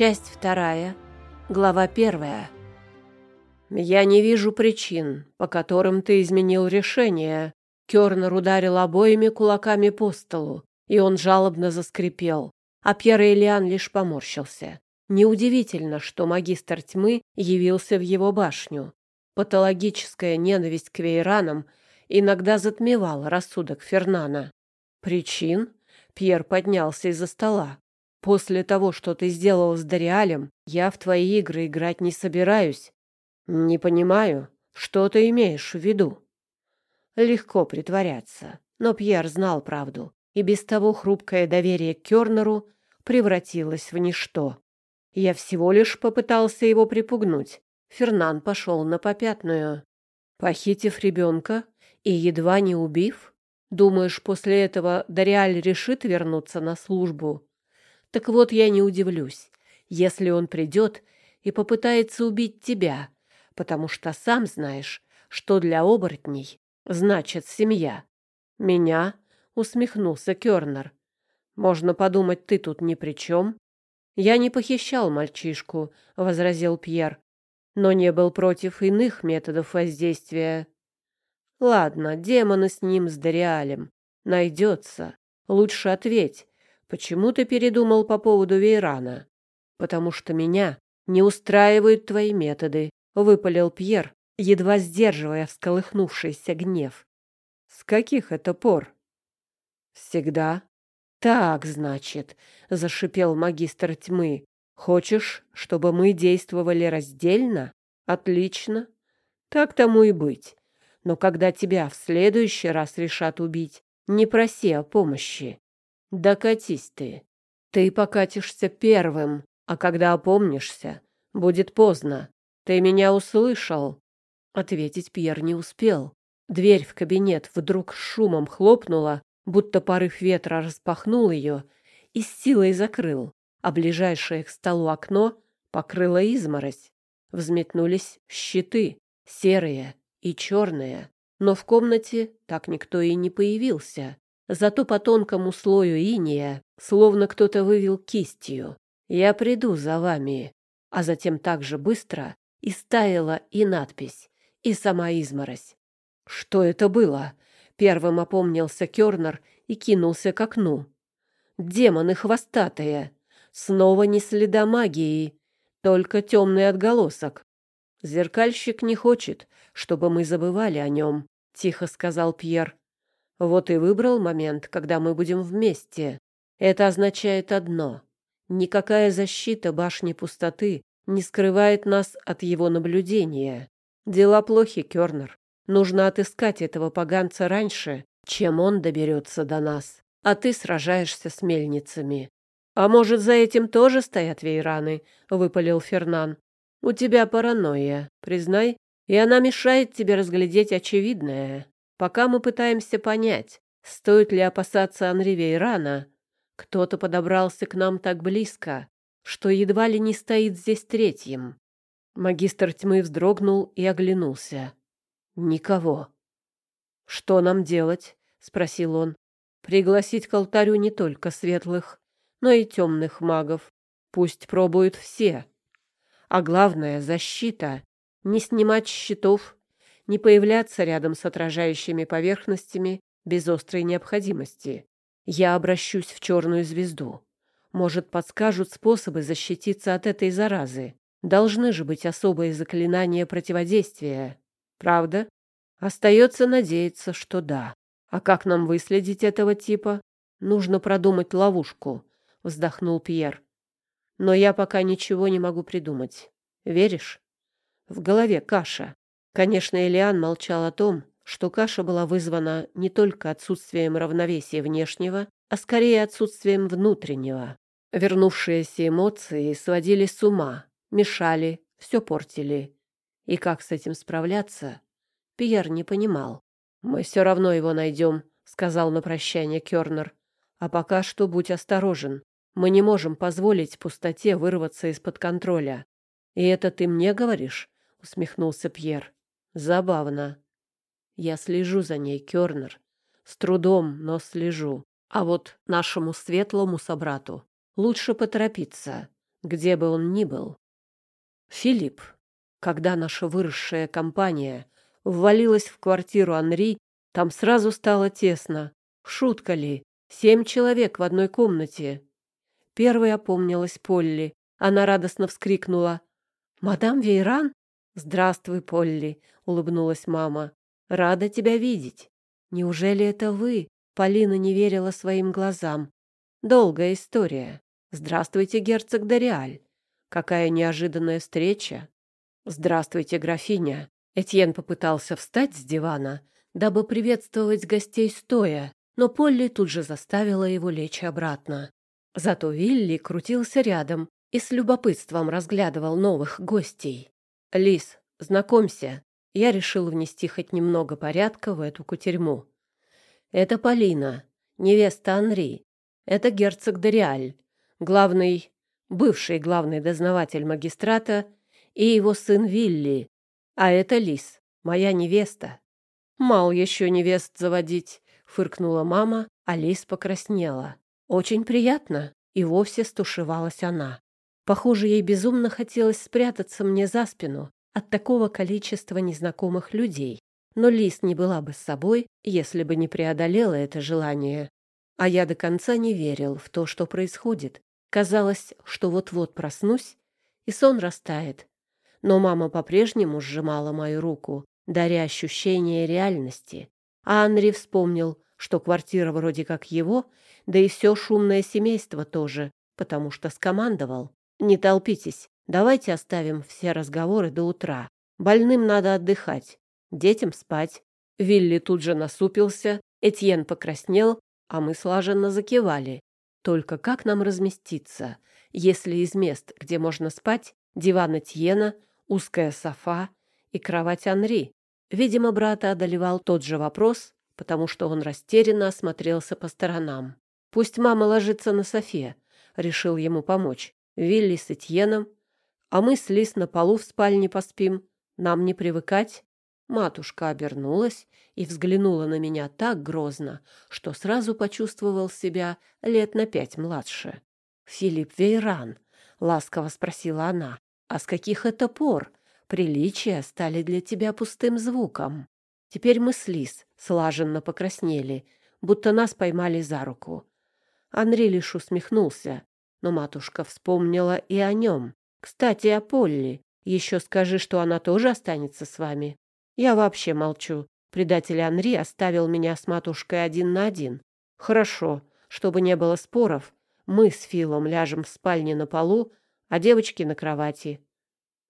Часть вторая, глава первая. «Я не вижу причин, по которым ты изменил решение». Кёрнер ударил обоими кулаками по столу, и он жалобно заскрипел, а Пьер Элиан лишь поморщился. Неудивительно, что магистр тьмы явился в его башню. Патологическая ненависть к вейранам иногда затмевала рассудок Фернана. «Причин?» Пьер поднялся из-за стола. После того, что ты сделал с Дориалем, я в твои игры играть не собираюсь. Не понимаю, что ты имеешь в виду. Легко притворяться, но Пьер знал правду, и без того хрупкое доверие к Кёрнеру превратилось в ничто. Я всего лишь попытался его припугнуть. Фернан пошел на попятную. Похитив ребенка и едва не убив, думаешь, после этого Дориаль решит вернуться на службу? Так вот, я не удивлюсь, если он придет и попытается убить тебя, потому что сам знаешь, что для оборотней значит семья. Меня усмехнулся Кёрнер. Можно подумать, ты тут ни при чем. Я не похищал мальчишку, возразил Пьер, но не был против иных методов воздействия. Ладно, демоны с ним, с Дориалем. Найдется. Лучше ответь, Почему ты передумал по поводу Вейрана? Потому что меня не устраивают твои методы, выпалил Пьер, едва сдерживая всколыхнувшийся гнев. С каких это пор? Всегда. Так, значит, зашипел магистр тьмы. Хочешь, чтобы мы действовали раздельно? Отлично. Так тому и быть. Но когда тебя в следующий раз решат убить, не проси о помощи. Докатись ты. Ты покатишься первым, а когда опомнишься, будет поздно. Ты меня услышал?» Ответить Пьер не успел. Дверь в кабинет вдруг шумом хлопнула, будто порыв ветра распахнул ее и с силой закрыл, а ближайшее к столу окно покрыло изморозь. Взметнулись щиты, серые и черные, но в комнате так никто и не появился. Зато по тонкому слою иния словно кто-то вывел кистью. «Я приду за вами». А затем так же быстро и стаяла и надпись, и сама изморозь. «Что это было?» Первым опомнился Кёрнер и кинулся к окну. «Демоны хвостатые! Снова не следа магии, только темный отголосок. Зеркальщик не хочет, чтобы мы забывали о нем», — тихо сказал Пьер. Вот и выбрал момент, когда мы будем вместе. Это означает одно. Никакая защита башни пустоты не скрывает нас от его наблюдения. Дела плохи, Кёрнер. Нужно отыскать этого поганца раньше, чем он доберется до нас. А ты сражаешься с мельницами. А может, за этим тоже стоят вейраны? выпалил Фернан. У тебя паранойя, признай, и она мешает тебе разглядеть очевидное. Пока мы пытаемся понять, стоит ли опасаться Анри Вейрана, кто-то подобрался к нам так близко, что едва ли не стоит здесь третьим. Магистр тьмы вздрогнул и оглянулся. Никого. Что нам делать? спросил он. Пригласить к алтарю не только светлых, но и темных магов. Пусть пробуют все. А главное — защита. Не снимать щитов не появляться рядом с отражающими поверхностями без острой необходимости. Я обращусь в черную звезду. Может, подскажут способы защититься от этой заразы. Должны же быть особые заклинания противодействия. Правда? Остается надеяться, что да. А как нам выследить этого типа? Нужно продумать ловушку, вздохнул Пьер. Но я пока ничего не могу придумать. Веришь? В голове каша. Конечно, Элиан молчал о том, что каша была вызвана не только отсутствием равновесия внешнего, а скорее отсутствием внутреннего. Вернувшиеся эмоции сводили с ума, мешали, все портили. И как с этим справляться, Пьер не понимал. «Мы все равно его найдем», — сказал на прощание Кернер. «А пока что будь осторожен. Мы не можем позволить пустоте вырваться из-под контроля». «И это ты мне говоришь?» — усмехнулся Пьер. Забавно. Я слежу за ней, Кёрнер. С трудом, но слежу. А вот нашему светлому собрату лучше поторопиться. где бы он ни был. Филипп, когда наша выросшая компания ввалилась в квартиру Анри, там сразу стало тесно. Шутка ли? Семь человек в одной комнате. Первой опомнилась Полли. Она радостно вскрикнула. «Мадам Вейран?» «Здравствуй, Полли», — улыбнулась мама. «Рада тебя видеть». «Неужели это вы?» Полина не верила своим глазам. «Долгая история. Здравствуйте, герцог Дориаль. Какая неожиданная встреча!» «Здравствуйте, графиня!» Этьен попытался встать с дивана, дабы приветствовать гостей стоя, но Полли тут же заставила его лечь обратно. Зато Вилли крутился рядом и с любопытством разглядывал новых гостей. «Лис, знакомься, я решил внести хоть немного порядка в эту кутерьму. Это Полина, невеста Анри. Это герцог Дориаль, главный, бывший главный дознаватель магистрата и его сын Вилли. А это Лис, моя невеста. Мал еще невест заводить, фыркнула мама, а Лис покраснела. Очень приятно, и вовсе стушевалась она. Похоже, ей безумно хотелось спрятаться мне за спину от такого количества незнакомых людей. Но Лис не была бы с собой, если бы не преодолела это желание. А я до конца не верил в то, что происходит. Казалось, что вот-вот проснусь, и сон растает, но мама по-прежнему сжимала мою руку, даря ощущение реальности. А Анри вспомнил, что квартира вроде как его, да и все шумное семейство тоже, потому что скомандовал. «Не толпитесь, давайте оставим все разговоры до утра. Больным надо отдыхать, детям спать». Вилли тут же насупился, Этьен покраснел, а мы слаженно закивали. Только как нам разместиться, если из мест, где можно спать, диван Этьена — узкая софа и кровать Анри. Видимо, брата одолевал тот же вопрос, потому что он растерянно осмотрелся по сторонам. «Пусть мама ложится на софе», — решил ему помочь. «Вилли с Этьеном, а мы с Лис на полу в спальне поспим. Нам не привыкать». Матушка обернулась и взглянула на меня так грозно, что сразу почувствовал себя лет на пять младше. «Филипп Вейран», — ласково спросила она, а с каких это пор приличия стали для тебя пустым звуком? Теперь мы с Лис слаженно покраснели, будто нас поймали за руку. Анри лишь усмехнулся, но матушка вспомнила и о нем. Кстати, о Полли. Еще скажи, что она тоже останется с вами. Я вообще молчу. Предатель Анри оставил меня с матушкой один на один. Хорошо, чтобы не было споров, мы с Филом ляжем в спальне на полу, а девочки на кровати.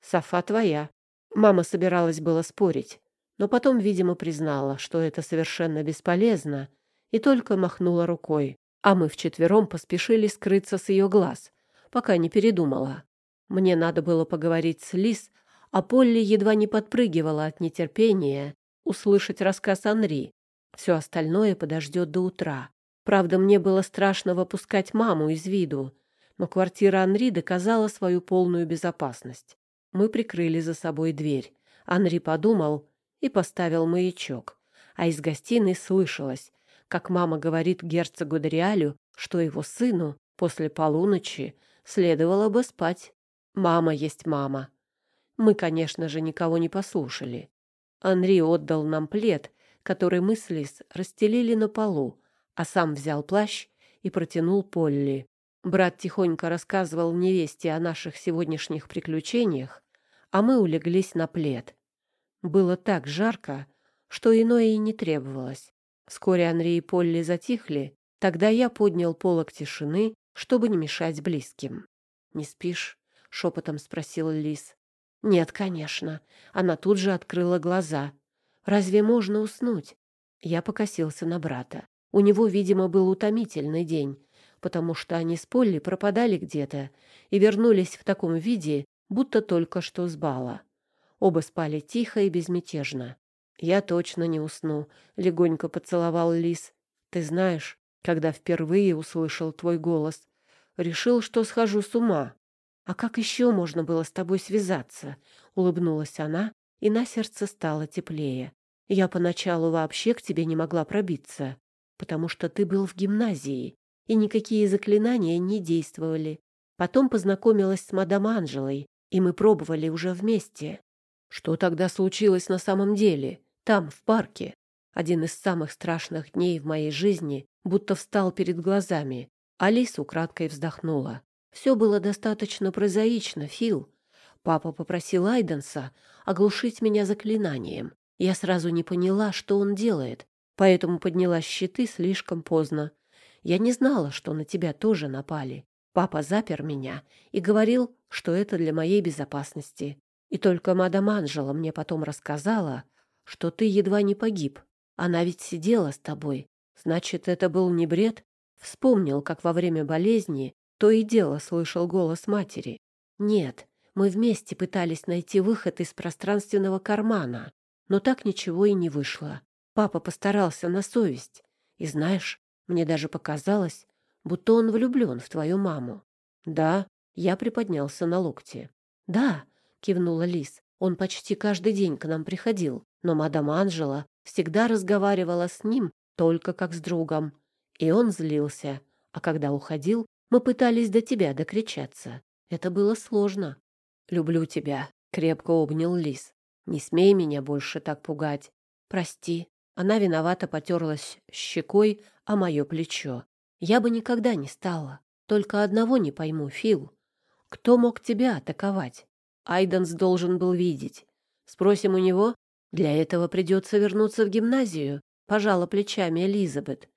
Софа твоя. Мама собиралась было спорить, но потом, видимо, признала, что это совершенно бесполезно, и только махнула рукой. А мы вчетвером поспешили скрыться с ее глаз, пока не передумала. Мне надо было поговорить с Лис, а Полли едва не подпрыгивала от нетерпения услышать рассказ Анри. Все остальное подождет до утра. Правда, мне было страшно выпускать маму из виду, но квартира Анри доказала свою полную безопасность. Мы прикрыли за собой дверь. Анри подумал и поставил маячок. А из гостиной слышалось, как мама говорит герцогу Дориалю, что его сыну после полуночи следовало бы спать. Мама есть мама. Мы, конечно же, никого не послушали. Анри отдал нам плед, который мы с Лис расстелили на полу, а сам взял плащ и протянул Полли. Брат тихонько рассказывал невесте о наших сегодняшних приключениях, а мы улеглись на плед. Было так жарко, что иное и не требовалось. Вскоре Анри и Полли затихли, тогда я поднял полок тишины, чтобы не мешать близким. «Не спишь?» — шепотом спросил Лис. «Нет, конечно». Она тут же открыла глаза. «Разве можно уснуть?» Я покосился на брата. У него, видимо, был утомительный день, потому что они с Полли пропадали где-то и вернулись в таком виде, будто только что с бала. Оба спали тихо и безмятежно. «Я точно не усну», — легонько поцеловал Лис. «Ты знаешь, когда впервые услышал твой голос, решил, что схожу с ума. А как еще можно было с тобой связаться?» — улыбнулась она, и на сердце стало теплее. «Я поначалу вообще к тебе не могла пробиться, потому что ты был в гимназии, и никакие заклинания не действовали. Потом познакомилась с мадам Анжелой, и мы пробовали уже вместе. Что тогда случилось на самом деле? Там, в парке. Один из самых страшных дней в моей жизни будто встал перед глазами. Алиса украдкой вздохнула. Все было достаточно прозаично, Фил. Папа попросил Айденса оглушить меня заклинанием. Я сразу не поняла, что он делает, поэтому подняла щиты слишком поздно. Я не знала, что на тебя тоже напали. Папа запер меня и говорил, что это для моей безопасности. И только мадам Анжела мне потом рассказала, что ты едва не погиб. Она ведь сидела с тобой. Значит, это был не бред? Вспомнил, как во время болезни то и дело слышал голос матери. Нет, мы вместе пытались найти выход из пространственного кармана, но так ничего и не вышло. Папа постарался на совесть. И знаешь, мне даже показалось, будто он влюблен в твою маму. Да, я приподнялся на локте. Да, кивнула Лис. Он почти каждый день к нам приходил, но мадам Анжела всегда разговаривала с ним только как с другом. И он злился. А когда уходил, мы пытались до тебя докричаться. Это было сложно. «Люблю тебя», — крепко обнял Лис. «Не смей меня больше так пугать. Прости». Она виновато потерлась щекой о мое плечо. «Я бы никогда не стала. Только одного не пойму, Фил. Кто мог тебя атаковать? Айденс должен был видеть. Спросим у него. Для этого придется вернуться в гимназию», — пожала плечами Элизабет.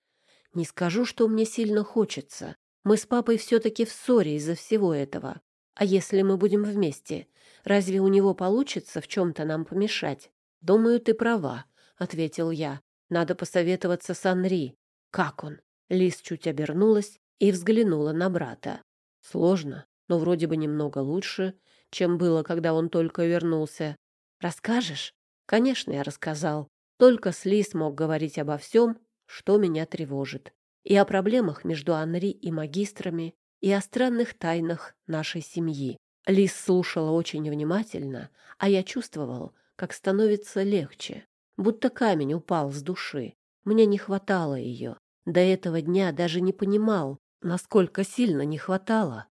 «Не скажу, что мне сильно хочется. Мы с папой все-таки в ссоре из-за всего этого. А если мы будем вместе, разве у него получится в чем-то нам помешать? Думаю, ты права, ответил я. Надо посоветоваться с Анри. Как он? Лис чуть обернулась и взглянула на брата. Сложно, но вроде бы немного лучше, чем было, когда он только вернулся. Расскажешь? Конечно, я рассказал. Только с Лис мог говорить обо всем, что меня тревожит. И о проблемах между Анри и магистрами, и о странных тайнах нашей семьи. Лис слушала очень внимательно, а я чувствовал, как становится легче, будто камень упал с души. Мне не хватало ее. До этого дня даже не понимал, насколько сильно не хватало.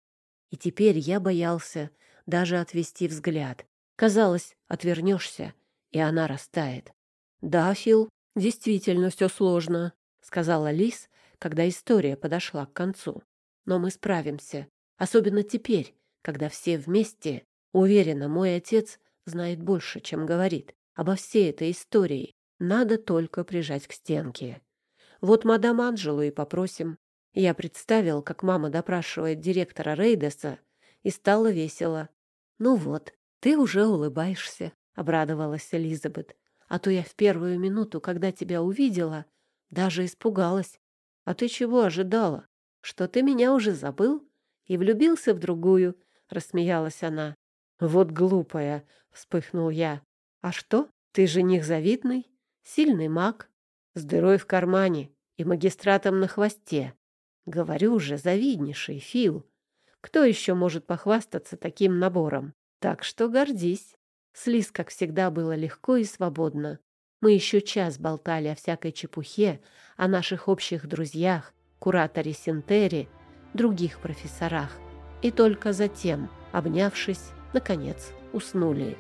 И теперь я боялся даже отвести взгляд. Казалось, отвернешься, и она растает. «Да, Фил, действительно все сложно», — сказала Лис, когда история подошла к концу. Но мы справимся, особенно теперь, когда все вместе. Уверена, мой отец знает больше, чем говорит обо всей этой истории. Надо только прижать к стенке. Вот мадам Анжелу и попросим. Я представил, как мама допрашивает директора Рейдеса, и стало весело. «Ну вот, ты уже улыбаешься», — обрадовалась Элизабет. «А то я в первую минуту, когда тебя увидела, даже испугалась. А ты чего ожидала? что ты меня уже забыл и влюбился в другую, — рассмеялась она. — Вот глупая, — вспыхнул я. — А что? Ты жених завидный, сильный маг, с дырой в кармане и магистратом на хвосте. Говорю же, завиднейший, Фил. Кто еще может похвастаться таким набором? Так что гордись. С как всегда, было легко и свободно. Мы еще час болтали о всякой чепухе, о наших общих друзьях, кураторе Синтери, других профессорах, и только затем, обнявшись, наконец уснули.